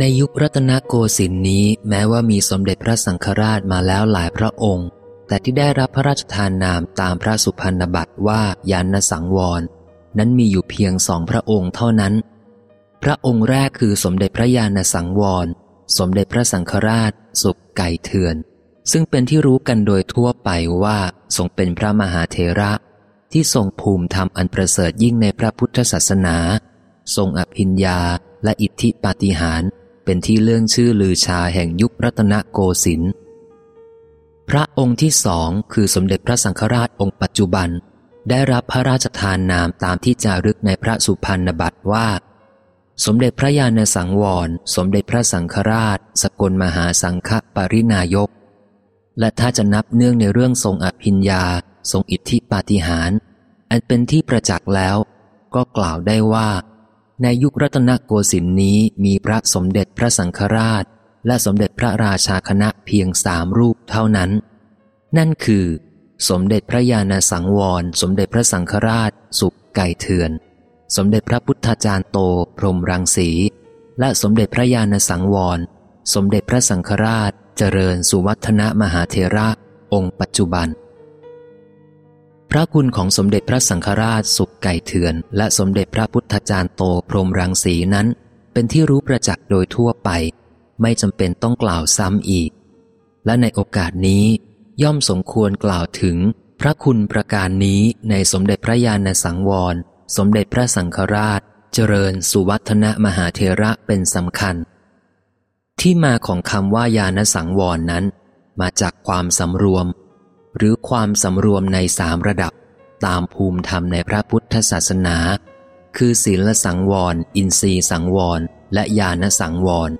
ในยุครัตนโกสินทร์นี้แม้ว่ามีสมเด็จพระสังฆราชมาแล้วหลายพระองค์ แต่ที่ได้รับพระราชทานนามตามพระสุพรรณบัตรว่ายานสังวร นั้นมีอยู่เพียงสองพระองค์เท่านั้น พระองค์แรกคือสมเด็จพระยานสังวร สมเด็จพระสังฆราช สุกไก่เถื่อน ซึ่งเป็นที่รู้กันโดยทั่วไปว่าทรงเป็นพระมหาเถระ ที่ทรงภูมิธรรมอันประเสริฐยิ่งในพระพุทธศาสนา ทรงอภิญญาและอิทธิปาฏิหาริย์ เป็นที่เลื่องชื่อลือชาแห่งยุครัตนโกสินทร์พระองค์ที่สองคือสมเด็จพระสังฆราชองค์ปัจจุบัน ได้รับพระราชทานนามตามที่จารึกในพระสุพรรณบัตรว่า สมเด็จพระญาณสังวร สมเด็จพระสังฆราช สกลมหาสังฆปรินายก และถ้าจะนับเนื่องในเรื่องทรงอภิญญา ทรงอิทธิปาฏิหาริย์อันเป็นที่ประจักษ์แล้ว ก็กล่าวได้ว่า ในยุครัตนโกสินทร์นี้มีพระสมเด็จพระสังฆราช และสมเด็จพระราชาคณะเพียงสามรูปเท่านั้น นั่นคือ สมเด็จพระญาณสังวร สมเด็จพระสังฆราช สุกไก่เถื่อน สมเด็จพระพุทธจารย์โตพรมรังสี และสมเด็จพระญาณสังวร สมเด็จพระสังฆราช เจริญสุวัฒนมหาเทระองค์ปัจจุบัน ระคุณของสมเด็จพระสังฆราชสุกไก่เถื่อน และสมเด็จพระพุทธจารย์โตพรหมรังสีนั้น เป็นที่รู้ประจักษ์โดยทั่วไป ไม่จำเป็นต้องกล่าวซ้ำอีก และในโอกาสนี้ย่อมสมควรกล่าวถึงพระคุณประการนี้ในสมเด็จพระญาณสังวร สมเด็จพระสังฆราช เจริญสุวัฒนมหาเทระเป็นสำคัญ ที่มาของคำว่ายานสังวรนั้น มาจากความสำรวม หรือความสำรวมในสามระดับ ตามภูมิธรรมในพระพุทธศาสนา คือศีลสังวร อินทรีสังวร และญาณสังวร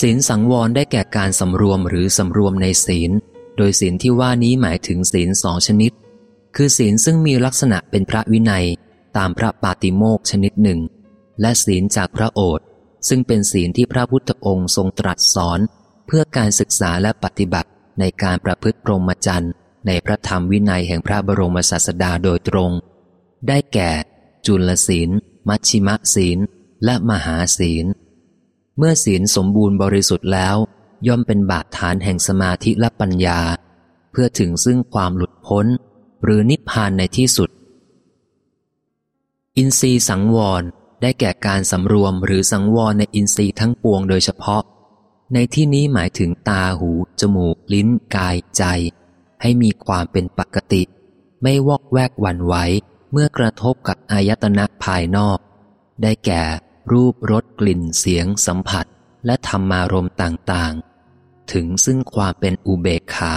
ศีลสังวรได้แก่การสำรวมหรือสำรวมในศีล โดยศีลที่ว่านี้หมายถึงศีลสองชนิด คือศีลซึ่งมีลักษณะเป็นพระวินัย ตามพระปาติโมกชนิดหนึ่ง และศีลจากพระโอษฐ์ซึ่งเป็นศีลที่พระพุทธองค์ทรงตรัสสอน เพื่อการศึกษาและปฏิบัติ ในการประพฤติพรหมจรรย์ในพระธรรมวินัยแห่งพระบรมศาสดาโดยตรง ได้แก่ จุลศีล มัชชิมศีล และมหาศีล เมื่อศีลสมบูรณ์บริสุทธิ์แล้ว ย่อมเป็นบาดฐานแห่งสมาธิและปัญญา เพื่อถึงซึ่งความหลุดพ้น หรือนิพพานในที่สุด อินทรีย์สังวรได้แก่การสำรวมหรือสังวรในอินทรีย์ทั้งปวงโดยเฉพาะ ในที่นี้หมายถึงตาหู จมูก ลิ้น กายใจ ให้มีความเป็นปกติ ไม่วอกแวกหวั่นไหวเมื่อกระทบกับอายตนะภายนอก ได้แก่ รูปรสกลิ่นเสียงสัมผัส และธรรมารมต่างๆ ถึงซึ่งความเป็นอุเบกขา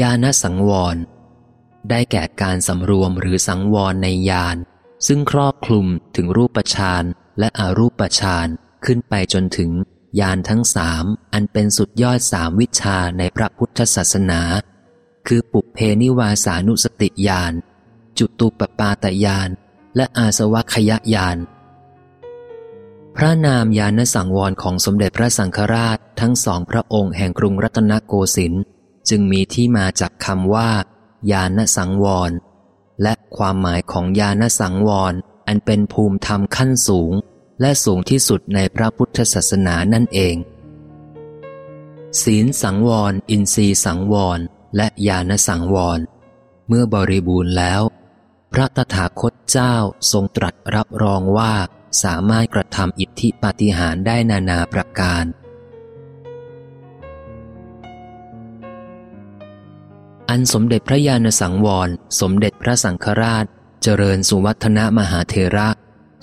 ญาณสังวร ได้แก่การสำรวมหรือสังวรในญาณซึ่งครอบคลุมถึงรูปฌาน และอรูปฌานขึ้นไปจนถึงญาณทั้งสามอันเป็นสุดยอดสามวิชาในพระพุทธศาสนา คือปุเพนิวาสานุสติญาณจุตูปปาตญาณและอาสวัคยญาณพระนามยานสังวรของสมเด็จพระสังฆราชทั้งสองพระองค์แห่งกรุงรัตนโกสินทร์จึงมีที่มาจากคำว่ายานสังวร และความหมายของยานสังวร อันเป็นภูมิธรรมขั้นสูง และสูงที่สุดในพระพุทธศาสนานั่นเอง ศีลสังวร อินทรีสังวร และญาณสังวร เมื่อบริบูรณ์แล้ว พระตถาคตเจ้าทรงตรัสรับรองว่าสามารถกระทำอิทธิปาฏิหาริย์ได้นานาประการ อันสมเด็จพระญาณสังวร สมเด็จพระสังฆราช เจริญสุวัฒนมหาเทระ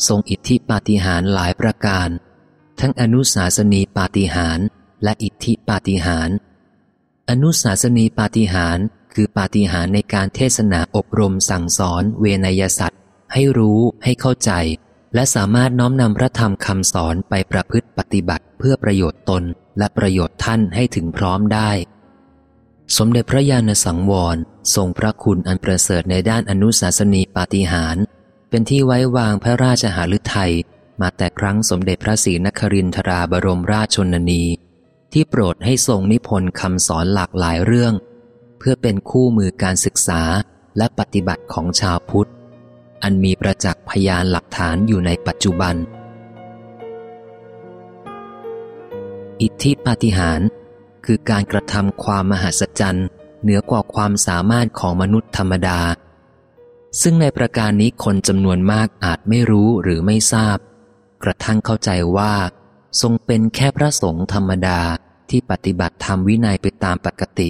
ทรงอิทธิปาฏิหาริย์หลายประการ ทั้งอนุสาสนีปาฏิหาริย์และอิทธิปาฏิหาริย์อนุสาสนีปาฏิหาริย์คือปาฏิหาริย์ในการเทศนาอบรมสั่งสอนเวนยสัตว์ให้รู้ให้เข้าใจ และสามารถน้อมนำพระธรรมคำสอนไปประพฤติปฏิบัติเพื่อประโยชน์ตนและประโยชน์ท่านให้ถึงพร้อมได้ สมเด็จพระญาณสังวรทรงพระคุณอันประเสริฐในด้านอนุสาสนีปาฏิหารเป็นที่ไว้วางพระราชหฤทัยมาแต่ครั้งสมเด็จพระศรีนครินทราบรมราชชนนี ที่โปรดให้ทรงนิพนธ์คำสอนหลากหลายเรื่อง เพื่อเป็นคู่มือการศึกษาและปฏิบัติของชาวพุทธ อันมีประจักษ์พยานหลักฐานอยู่ในปัจจุบัน อิทธิปาฏิหาริย์ คือการกระทำความมหัศจรรย์ เหนือกว่าความสามารถของมนุษย์ธรรมดา ซึ่งในประการนี้คนจำนวนมากอาจไม่รู้หรือไม่ทราบ กระทั่งเข้าใจว่า ทรงเป็นแค่พระสงฆ์ธรรมดาที่ปฏิบัติธรรมวินัยไปตามปกติ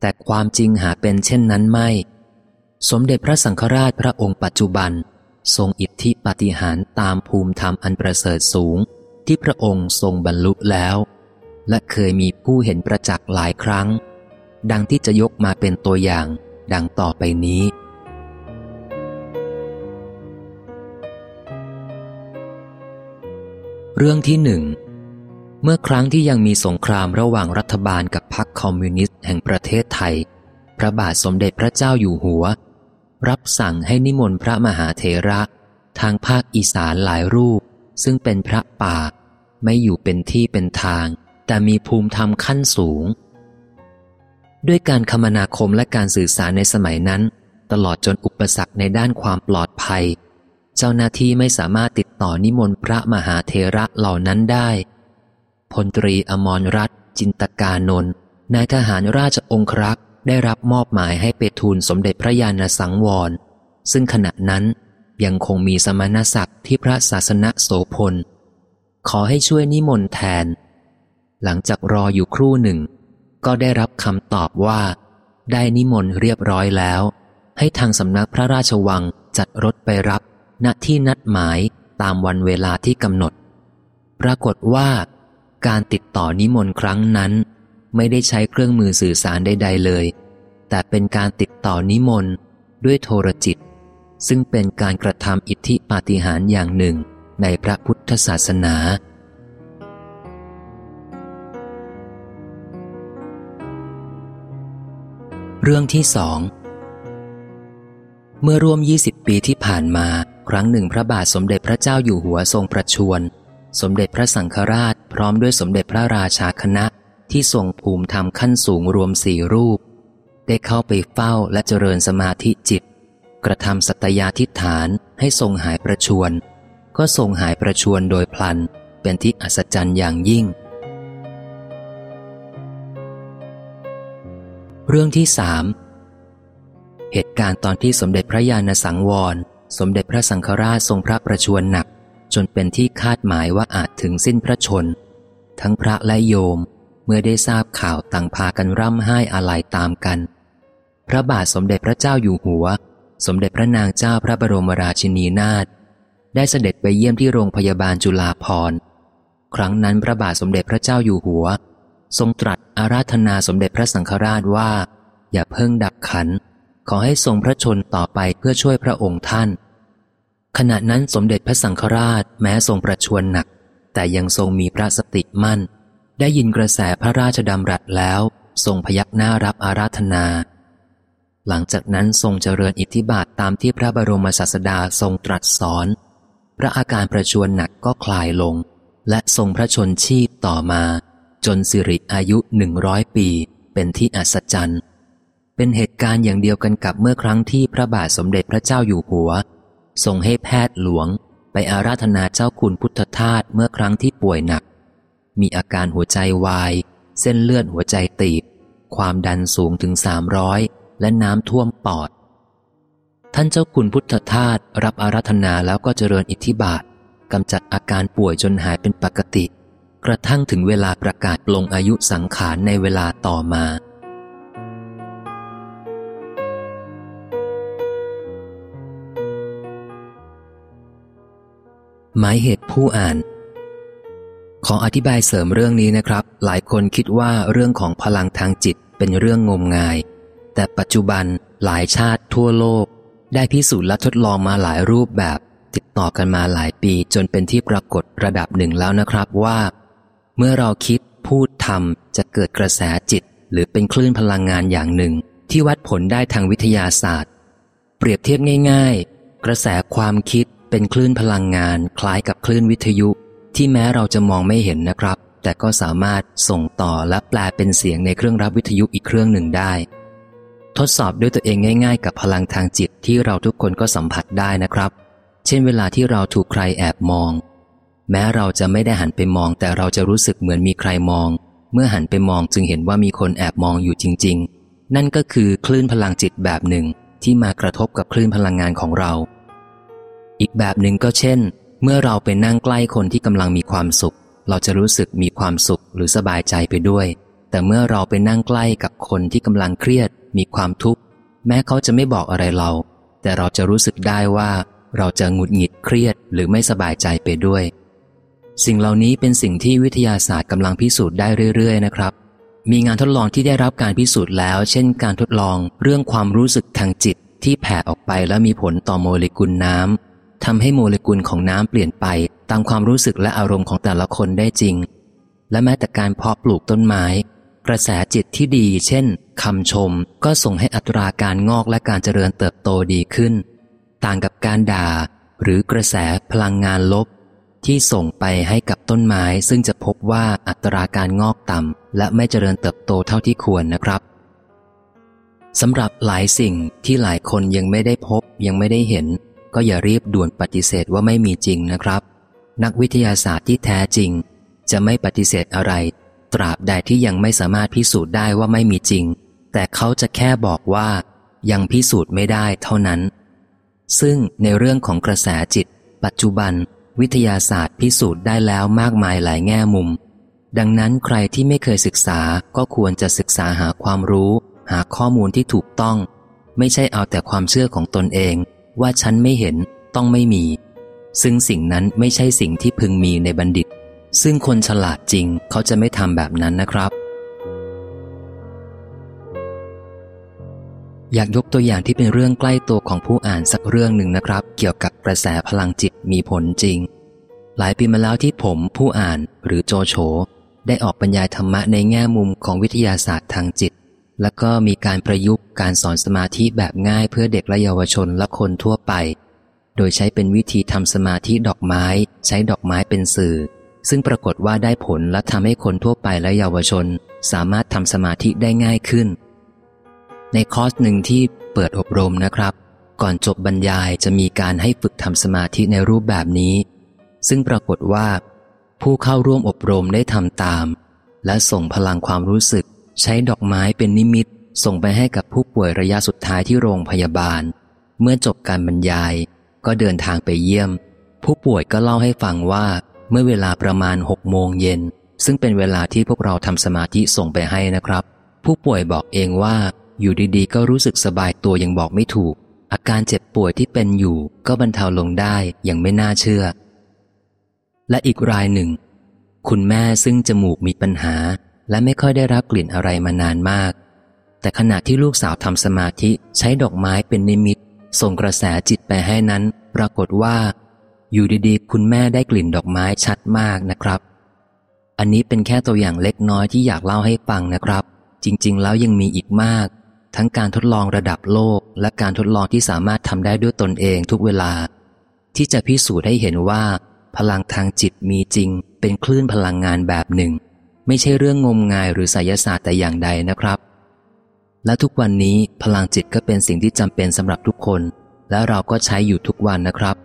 แต่ความจริงหาเป็นเช่นนั้นไม่ สมเด็จพระสังฆราชพระองค์ปัจจุบัน ทรงอิทธิปฏิหารตามภูมิธรรมอันประเสริฐสูง ที่พระองค์ทรงบรรลุแล้ว และเคยมีผู้เห็นประจักษ์หลายครั้ง ดังที่จะยกมาเป็นตัวอย่าง ดังต่อไปนี้ เรื่องที่หนึ่งเมื่อครั้งที่ยังมีสงครามระหว่างรัฐบาลกับพรรคคอมมิวนิสต์แห่งประเทศไทย พระบาทสมเด็จพระเจ้าอยู่หัว รับสั่งให้นิมนต์พระมหาเถระ ทางภาคอีสานหลายรูป ซึ่งเป็นพระป่า ไม่อยู่เป็นที่เป็นทาง แต่มีภูมิธรรมขั้นสูง ด้วยการคมนาคมและการสื่อสารในสมัยนั้น ตลอดจนอุปสรรคในด้านความปลอดภัย เจ้าหน้าที่ไม่สามารถติดต่อนิมนต์พระมหาเทระเหล่านั้นได้พลตรีอมรรัตจินตกานนท์นายทหารราชองครักษ์ได้รับมอบหมายให้ไปทูลสมเด็จพระญาณสังวร ซึ่งขณะนั้นยังคงมีสมณศักดิ์ที่พระศาสนโสพล ขอให้ช่วยนิมนต์แทน หลังจากรออยู่ครู่หนึ่ง ก็ได้รับคำตอบว่า ได้นิมนต์เรียบร้อยแล้ว ให้ทางสำนักพระราชวังจัดรถไปรับ ณที่นัดหมายตามวันเวลาที่กำหนด ปรากฏว่า การติดต่อนิมนต์ครั้งนั้น ไม่ได้ใช้เครื่องมือสื่อสารใด ๆเลย แต่เป็นการติดต่อนิมนต์ด้วยโทรจิต ซึ่งเป็นการกระทำอิทธิปาฏิหาริย์อย่างหนึ่งในพระพุทธศาสนา เรื่องที่สอง เมื่อร่วม 20 ปีที่ผ่านมา ครั้งหนึ่งพระบาทสมเด็จพระเจ้าอยู่หัวทรงประชวร สมเด็จพระสังฆราช พร้อมด้วยสมเด็จพระราชาคณะที่ทรงภูมิธรรมขั้นสูงรวมสี่รูป ได้เข้าไปเฝ้าและเจริญสมาธิจิต กระทำสัตยาธิฐานให้ทรงหายประชวนก็ทรงหายประชวนโดยพลัน เป็นที่อัศจรรย์อย่างยิ่ง เรื่องที่สามเหตุการณ์ตอนที่สมเด็จพระญาณสังวร สมเด็จพระสังฆราชทรงพระประชวรหนัก จนเป็นที่คาดหมายว่าอาจถึงสิ้นพระชน ทั้งพระและโยมเมื่อได้ทราบข่าวต่างพากันร่ำไห้อาลัยตามกัน พระบาทสมเด็จพระเจ้าอยู่หัว สมเด็จพระนางเจ้าพระบรมราชินีนาถได้เสด็จไปเยี่ยมที่โรงพยาบาลจุฬาภรณ์ ครั้งนั้นพระบาทสมเด็จพระเจ้าอยู่หัว ทรงตรัสอาราธนาสมเด็จพระสังฆราชว่า อย่าเพิ่งดับขัน ขอให้ทรงพระชนต่อไปเพื่อช่วยพระองค์ท่าน ขณะนั้นสมเด็จพระสังฆราชแม้ทรงประชวรหนัก แต่ยังทรงมีพระสติมั่น ได้ยินกระแสพระราชดำรัสแล้ว ทรงพยักหน้ารับอาราธนา หลังจากนั้นทรงเจริญอิทธิบาทตามที่พระบรมศาสดาทรงตรัสสอน พระอาการประชวรหนักก็คลายลง และทรงพระชนชีพต่อมา จนสิริอายุหนึ่งร้อยปี เป็นที่อัศจรรย์ เป็นเหตุการณ์อย่างเดียวกันกับเมื่อครั้งที่พระบาทสมเด็จพระเจ้าอยู่หัวทรงให้แพทย์หลวง ไปอาราธนาเจ้าคุณพุทธทาสเมื่อครั้งที่ป่วยหนัก มีอาการหัวใจวาย เส้นเลือดหัวใจตีบ ความดันสูงถึงสามร้อยและน้ำท่วมปอด ท่านเจ้าคุณพุทธทาสรับอาราธนาแล้วก็เจริญอิทธิบาทกำจัดอาการป่วยจนหายเป็นปกติ กระทั่งถึงเวลาประกาศปลงอายุสังขารในเวลาต่อมา หมายเหตุผู้อ่าน ขออธิบายเสริมเรื่องนี้นะครับ หลายคนคิดว่าเรื่องของพลังทางจิตเป็นเรื่องงมงาย แต่ปัจจุบันหลายชาติทั่วโลก ได้พิสูจน์และทดลองมาหลายรูปแบบติดต่อกันมาหลายปีจนเป็นที่ปรากฏระดับหนึ่งแล้วนะครับว่า เมื่อเราคิดพูดทำจะเกิดกระแสจิต หรือเป็นคลื่นพลังงานอย่างหนึ่ง ที่วัดผลได้ทางวิทยาศาสตร์ เปรียบเทียบง่าย ๆ กระแสความคิดเป็นคลื่นพลังงานคล้ายกับคลื่นวิทยุ ที่แม้เราจะมองไม่เห็นนะครับ แต่ก็สามารถส่งต่อและแปลเป็นเสียงในเครื่องรับวิทยุอีกเครื่องหนึ่งได้ ทดสอบด้วยตัวเองง่าย ๆ กับพลังทางจิตที่เราทุกคนก็สัมผัสได้นะครับ เช่นเวลาที่เราถูกใครแอบมอง แม้เราจะไม่ได้หันไปมองแต่เราจะรู้สึกเหมือนมีใครมอง เมื่อหันไปมองจึงเห็นว่ามีคนแอบมองอยู่จริง ๆ นั่นก็คือคลื่นพลังจิตแบบหนึ่งที่มากระทบกับคลื่นพลังงานของเรา อีกแบบหนึ่งก็เช่น เมื่อเราไปนั่งใกล้คนที่กำลังมีความสุข เราจะรู้สึกมีความสุขหรือสบายใจไปด้วย แต่เมื่อเราไปนั่งใกล้กับคนที่กำลังเครียด มีความทุกข์ แม้เขาจะไม่บอกอะไรเรา แต่เราจะรู้สึกได้ว่า เราจะหงุดหงิดเครียดหรือไม่สบายใจไปด้วย สิ่งเหล่านี้เป็นสิ่งที่วิทยาศาสตร์กำลังพิสูจน์ได้เรื่อยๆ นะครับ มีงานทดลองที่ได้รับการพิสูจน์แล้ว เช่น การทดลองเรื่องความรู้สึกทางจิตที่แผ่ออกไปและมีผลต่อโมเลกุลน้ำทำให้โมเลกุลของน้ำเปลี่ยนไป ตามความรู้สึกและอารมณ์ของแต่ละคนได้จริง และแม้แต่การเพาะปลูกต้นไม้ กระแสจิตที่ดี เช่นคำชม ก็ส่งให้อัตราการงอกและการเจริญเติบโตดีขึ้น ต่างกับการด่า หรือกระแสพลังงานลบ ที่ส่งไปให้กับต้นไม้ซึ่งจะพบว่าอัตราการงอกต่ำและไม่เจริญเติบโตเท่าที่ควรนะครับสำหรับหลายสิ่งที่หลายคนยังไม่ได้พบยังไม่ได้เห็น ก็อย่ารีบด่วนปฏิเสธว่าไม่มีจริงนะครับ นักวิทยาศาสตร์ที่แท้จริง จะไม่ปฏิเสธอะไร ตราบใดที่ยังไม่สามารถพิสูจน์ได้ว่าไม่มีจริง แต่เขาจะแค่บอกว่า ยังพิสูจน์ไม่ได้เท่านั้น ซึ่งในเรื่องของกระแสจิต ปัจจุบัน วิทยาศาสตร์พิสูจน์ได้แล้วมากมายหลายแง่มุม ดังนั้นใครที่ไม่เคยศึกษาก็ควรจะศึกษาหาความรู้ หาข้อมูลที่ถูกต้อง ไม่ใช่เอาแต่ความเชื่อของตนเอง ว่าฉันไม่เห็นต้องไม่มี ซึ่งสิ่งนั้นไม่ใช่สิ่งที่พึงมีในบัณฑิต ซึ่งคนฉลาดจริงเขาจะไม่ทำแบบนั้นนะครับ อยากยกตัวอย่างที่เป็นเรื่องใกล้ตัวของผู้อ่านสักเรื่องหนึ่งนะครับ เกี่ยวกับกระแสพลังจิตมีผลจริง หลายปีมาแล้วที่ผมผู้อ่านหรือโจโฉได้ออกบรรยายธรรมะในแง่มุมของวิทยาศาสตร์ทางจิต แล้วก็มีการประยุกต์การสอนสมาธิแบบง่ายเพื่อเด็กและเยาวชนและคนทั่วไป โดยใช้เป็นวิธีทำสมาธิดอกไม้ ใช้ดอกไม้เป็นสื่อ ซึ่งปรากฏว่าได้ผลและทำให้คนทั่วไปและเยาวชน สามารถทำสมาธิได้ง่ายขึ้น ในคอร์สหนึ่งที่เปิดอบรมนะครับ ก่อนจบบรรยายจะมีการให้ฝึกทำสมาธิในรูปแบบนี้ ซึ่งปรากฏว่า ผู้เข้าร่วมอบรมได้ทำตาม และส่งพลังความรู้สึก ใช้ดอกไม้เป็นนิมิต ส่งไปให้กับผู้ป่วยระยะสุดท้ายที่โรงพยาบาล เมื่อจบการบรรยาย ก็เดินทางไปเยี่ยม ผู้ป่วยก็เล่าให้ฟังว่า เมื่อเวลาประมาณหกโมงเย็นซึ่งเป็นเวลาที่พวกเราทำสมาธิส่งไปให้นะครับ ผู้ป่วยบอกเองว่า อยู่ดีๆ ก็รู้สึกสบายตัวยังบอกไม่ถูก อาการเจ็บป่วยที่เป็นอยู่ก็บรรเทาลงได้อย่างไม่น่าเชื่อ และอีกรายหนึ่ง คุณแม่ซึ่งจมูกมีปัญหา และไม่ค่อยได้รับกลิ่นอะไรมานานมาก แต่ขณะที่ลูกสาวทำสมาธิใช้ดอกไม้เป็นนิมิต ส่งกระแสจิตไปให้นั้น ปรากฏว่า อยู่ดีๆ คุณแม่ได้กลิ่นดอกไม้ชัดมากนะครับ อันนี้เป็นแค่ตัวอย่างเล็กน้อยที่อยากเล่าให้ฟังนะครับ จริง ๆ แล้วยังมีอีกมาก ทั้งการทดลองระดับโลก และการทดลองที่สามารถทำได้ด้วยตนเองทุกเวลา ที่จะพิสูจน์ให้เห็นว่า พลังทางจิตมีจริง เป็นคลื่นพลังงานแบบหนึ่ง ไม่ใช่เรื่องงมงายหรือไสยศาสตร์แต่อย่างใดนะครับ และทุกวันนี้พลังจิตก็เป็นสิ่งที่จำเป็นสำหรับทุกคน และเราก็ใช้อยู่ทุกวันนะครับ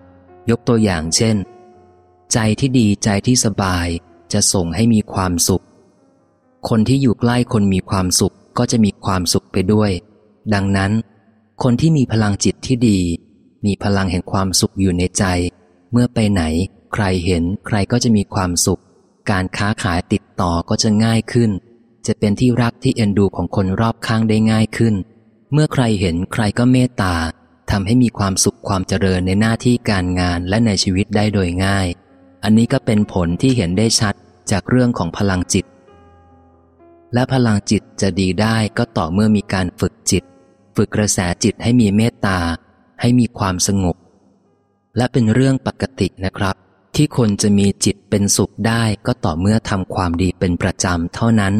ยกตัวอย่างเช่น ใจที่ดีใจที่สบาย จะส่งให้มีความสุข คนที่อยู่ใกล้คนมีความสุข ก็จะมีความสุขไปด้วย ดังนั้น คนที่มีพลังจิตที่ดี มีพลังแห่งความสุขอยู่ในใจ เมื่อไปไหน ใครเห็นใครก็จะมีความสุข การค้าขายติดต่อก็จะง่ายขึ้น จะเป็นที่รักที่เอ็นดูของคนรอบข้างได้ง่ายขึ้น เมื่อใครเห็นใครก็เมตตาทำให้มีความสุขความเจริญในหน้าที่การงานและในชีวิตได้โดยง่าย อันนี้ก็เป็นผลที่เห็นได้ชัดจากเรื่องของพลังจิต และพลังจิตจะดีได้ก็ต่อเมื่อมีการฝึกจิต ฝึกกระแสจิตให้มีเมตตา ให้มีความสงบ และเป็นเรื่องปกตินะครับ ที่คนจะมีจิตเป็นสุขได้ก็ต่อเมื่อทำความดีเป็นประจำเท่านั้น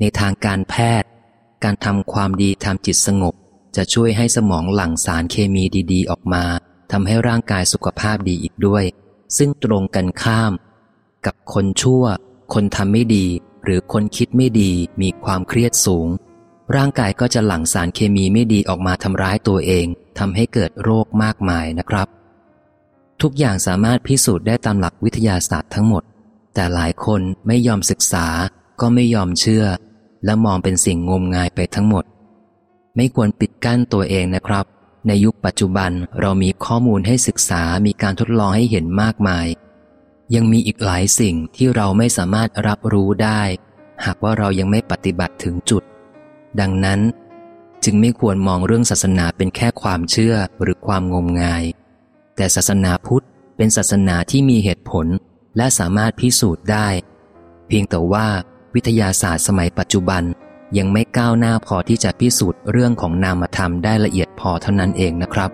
ในทางการแพทย์ การทำความดีทำจิตสงบ จะช่วยให้สมองหลั่งสารเคมีดีๆ ออกมาทำให้ร่างกายสุขภาพดีอีกด้วย ซึ่งตรงกันข้าม กับคนชั่ว คนทำไม่ดี หรือคนคิดไม่ดีมีความเครียดสูง ร่างกายก็จะหลั่งสารเคมีไม่ดีออกมาทำร้ายตัวเองทำให้เกิดโรคมากมายนะครับ ทุกอย่างสามารถพิสูจน์ได้ตามหลักวิทยาศาสตร์ทั้งหมด แต่หลายคนไม่ยอมศึกษา ก็ไม่ยอมเชื่อ และมองเป็นสิ่งงมงายไปทั้งหมด ไม่ควรปิดกั้นตัวเองนะครับ ในยุคปัจจุบันเรามีข้อมูลให้ศึกษามีการทดลองให้เห็นมากมาย ยังมีอีกหลายสิ่งที่เราไม่สามารถรับรู้ได้ หากว่าเรายังไม่ปฏิบัติถึงจุด ดังนั้น จึงไม่ควรมองเรื่องศาสนาเป็นแค่ความเชื่อหรือความงมงาย แต่ศาสนาพุทธเป็นศาสนาที่มีเหตุผลและสามารถพิสูจน์ได้ เพียงแต่ว่าวิทยาศาสตร์สมัยปัจจุบันยังไม่ก้าวหน้าพอที่จะพิสูจน์เรื่องของนามธรรมได้ละเอียดพอเท่านั้นเองนะครับ